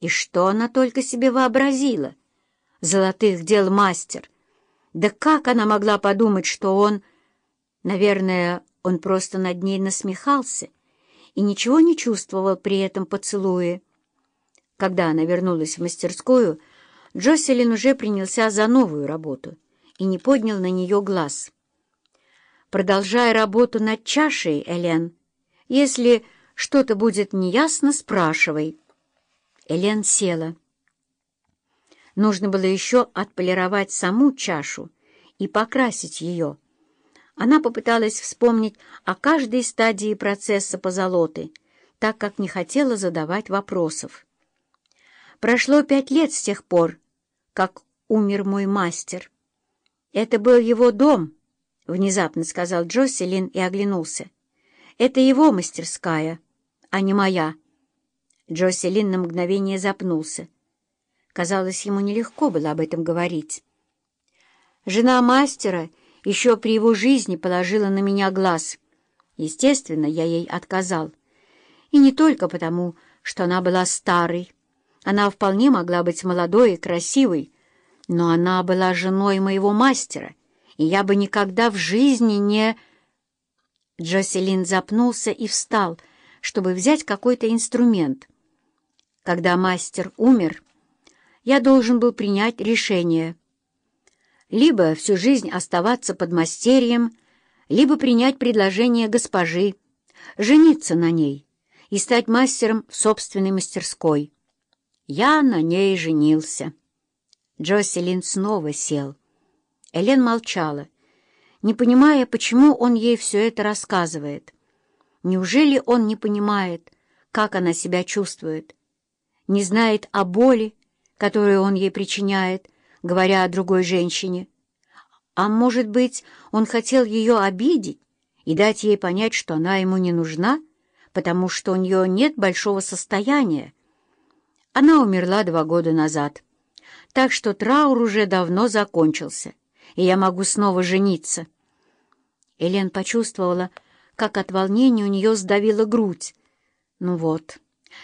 И что она только себе вообразила? Золотых дел мастер. Да как она могла подумать, что он... Наверное, он просто над ней насмехался и ничего не чувствовал при этом поцелуе. Когда она вернулась в мастерскую, Джоселин уже принялся за новую работу и не поднял на нее глаз. «Продолжай работу над чашей, Элен. Если что-то будет неясно, спрашивай». Элен села. Нужно было еще отполировать саму чашу и покрасить ее. Она попыталась вспомнить о каждой стадии процесса позолоты, так как не хотела задавать вопросов. Прошло пять лет с тех пор, как умер мой мастер. «Это был его дом», — внезапно сказал Джоселин и оглянулся. «Это его мастерская, а не моя». Джоселин на мгновение запнулся. Казалось, ему нелегко было об этом говорить. Жена мастера еще при его жизни положила на меня глаз. Естественно, я ей отказал. И не только потому, что она была старой. Она вполне могла быть молодой и красивой, но она была женой моего мастера, и я бы никогда в жизни не... Джоселин запнулся и встал, чтобы взять какой-то инструмент. Когда мастер умер, я должен был принять решение. Либо всю жизнь оставаться под мастерьем, либо принять предложение госпожи, жениться на ней и стать мастером в собственной мастерской. Я на ней женился. Джоселин снова сел. Элен молчала, не понимая, почему он ей все это рассказывает. Неужели он не понимает, как она себя чувствует? Не знает о боли, которую он ей причиняет, говоря о другой женщине? А может быть, он хотел ее обидеть и дать ей понять, что она ему не нужна, потому что у нее нет большого состояния? Она умерла два года назад так что траур уже давно закончился, и я могу снова жениться. Элен почувствовала, как от волнения у нее сдавила грудь. Ну вот,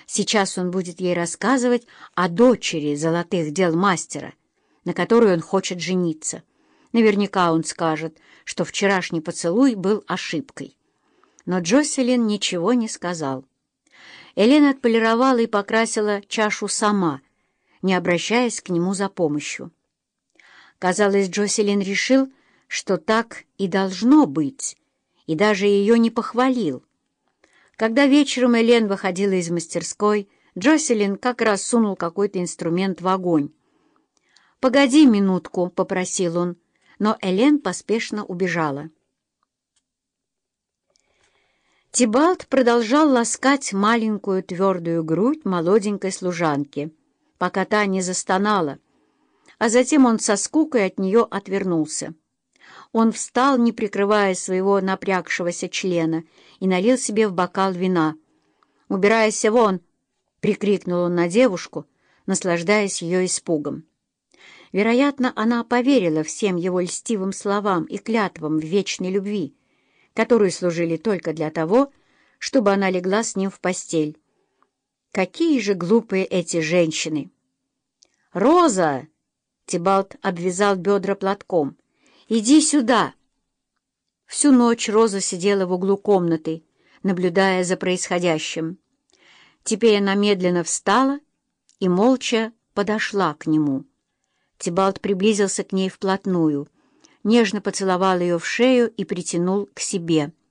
сейчас он будет ей рассказывать о дочери золотых дел мастера, на которой он хочет жениться. Наверняка он скажет, что вчерашний поцелуй был ошибкой. Но Джоселин ничего не сказал. Элен отполировала и покрасила чашу сама — не обращаясь к нему за помощью. Казалось, Джоселин решил, что так и должно быть, и даже ее не похвалил. Когда вечером Элен выходила из мастерской, Джоселин как раз сунул какой-то инструмент в огонь. «Погоди минутку», — попросил он, но Элен поспешно убежала. Тибалт продолжал ласкать маленькую твердую грудь молоденькой служанки — пока та не застонала, а затем он со скукой от нее отвернулся. Он встал, не прикрывая своего напрягшегося члена, и налил себе в бокал вина. «Убирайся вон!» — прикрикнул он на девушку, наслаждаясь ее испугом. Вероятно, она поверила всем его льстивым словам и клятвам в вечной любви, которые служили только для того, чтобы она легла с ним в постель. Какие же глупые эти женщины! «Роза!» — Тибалт обвязал бедра платком. «Иди сюда!» Всю ночь Роза сидела в углу комнаты, наблюдая за происходящим. Теперь она медленно встала и молча подошла к нему. Тибалт приблизился к ней вплотную, нежно поцеловал ее в шею и притянул к себе —